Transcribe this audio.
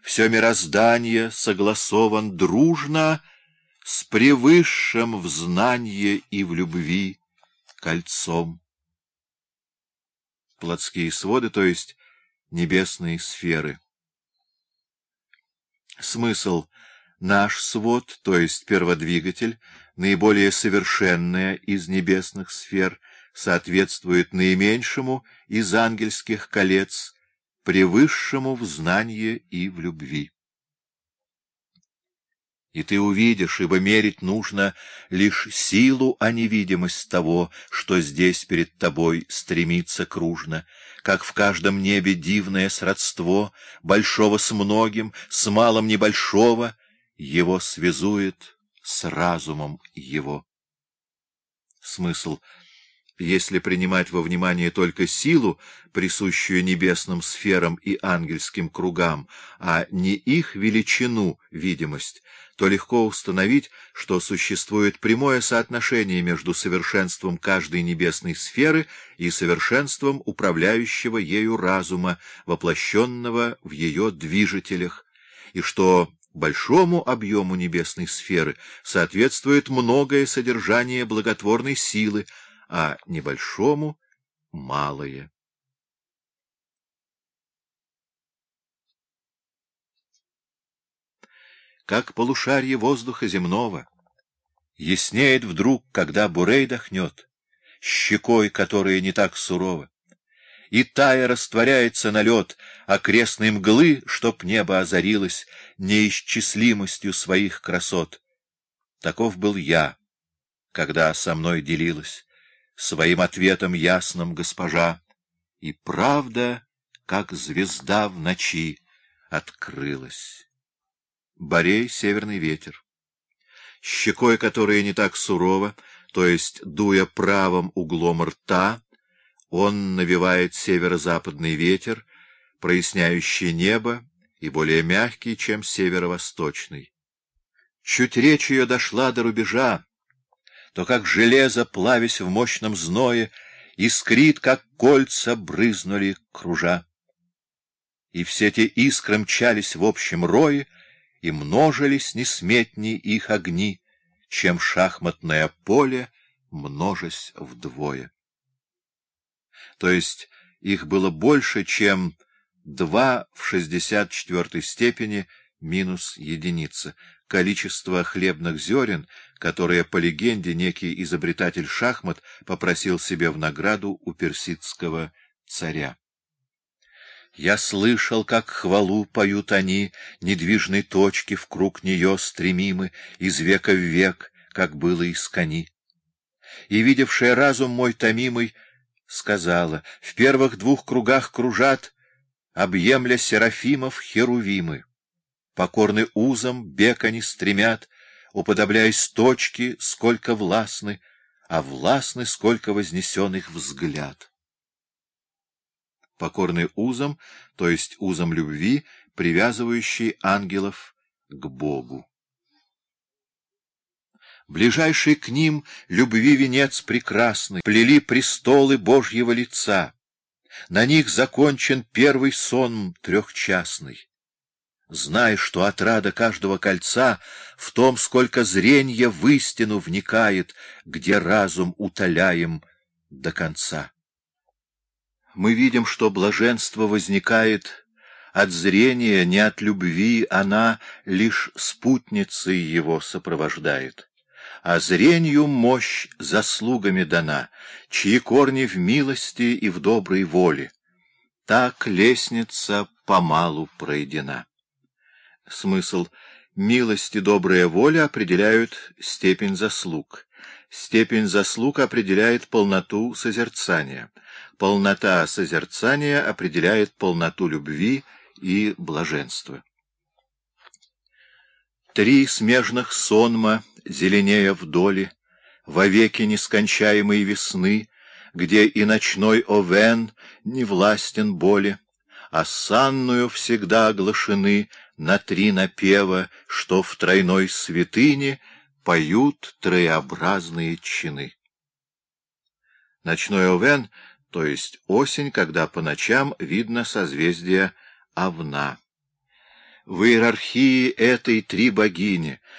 все мироздание согласован дружно с превысшим в знании и в любви кольцом. Плотские своды, то есть небесные сферы. Смысл — наш свод, то есть перводвигатель, наиболее совершенная из небесных сфер, соответствует наименьшему из ангельских колец, превысшему в знании и в любви. И ты увидишь, ибо мерить нужно лишь силу, а не видимость того, что здесь перед тобой стремится кружно, как в каждом небе дивное сродство, большого с многим, с малым небольшого, его связует с разумом его. Смысл — если принимать во внимание только силу, присущую небесным сферам и ангельским кругам, а не их величину, видимость, то легко установить, что существует прямое соотношение между совершенством каждой небесной сферы и совершенством управляющего ею разума, воплощенного в ее движителях, и что большому объему небесной сферы соответствует многое содержание благотворной силы, а небольшому — малое. Как полушарие воздуха земного, яснеет вдруг, когда бурей дохнет, щекой, которая не так сурова, и тая растворяется на лед окрестной мглы, чтоб небо озарилось неисчислимостью своих красот. Таков был я, когда со мной делилась своим ответом ясным госпожа, и правда, как звезда в ночи, открылась. Борей — северный ветер. Щекой, которая не так сурова, то есть дуя правым углом рта, он навевает северо-западный ветер, проясняющий небо и более мягкий, чем северо-восточный. Чуть речь ее дошла до рубежа, то как железо, плавясь в мощном зное, искрит, как кольца брызнули кружа. И все те искры мчались в общем рое, и множились несметней их огни, чем шахматное поле, множась вдвое. То есть их было больше, чем два в шестьдесят четвертой степени минус единица, количество хлебных зерен, которые, по легенде, некий изобретатель шахмат попросил себе в награду у персидского царя. Я слышал, как хвалу поют они, недвижной точки в круг нее стремимы, из века в век, как было из кони. И, видевшая разум мой томимый, сказала, в первых двух кругах кружат, объемля серафимов херувимы. Покорны узом, бег они стремят, уподобляясь точке, сколько властны, а властны, сколько вознесен их взгляд. Покорны узом, то есть узом любви, привязывающий ангелов к Богу. Ближайший к ним любви венец прекрасный, плели престолы Божьего лица. На них закончен первый сон трехчастный. Знай, что отрада каждого кольца в том, сколько зренья в истину вникает, где разум утоляем до конца. Мы видим, что блаженство возникает от зрения, не от любви, она лишь спутницей его сопровождает. А зрению мощь заслугами дана, чьи корни в милости и в доброй воле. Так лестница помалу пройдена. Смысл «милость и добрая воля» определяют степень заслуг. Степень заслуг определяет полноту созерцания. Полнота созерцания определяет полноту любви и блаженства. Три смежных сонма, зеленея вдоль, вовеки нескончаемой весны, где и ночной овен не властен боли, а санную всегда оглашены на три напева, что в тройной святыне поют троеобразные чины. Ночной овен, то есть осень, когда по ночам видно созвездие Овна. В иерархии этой три богини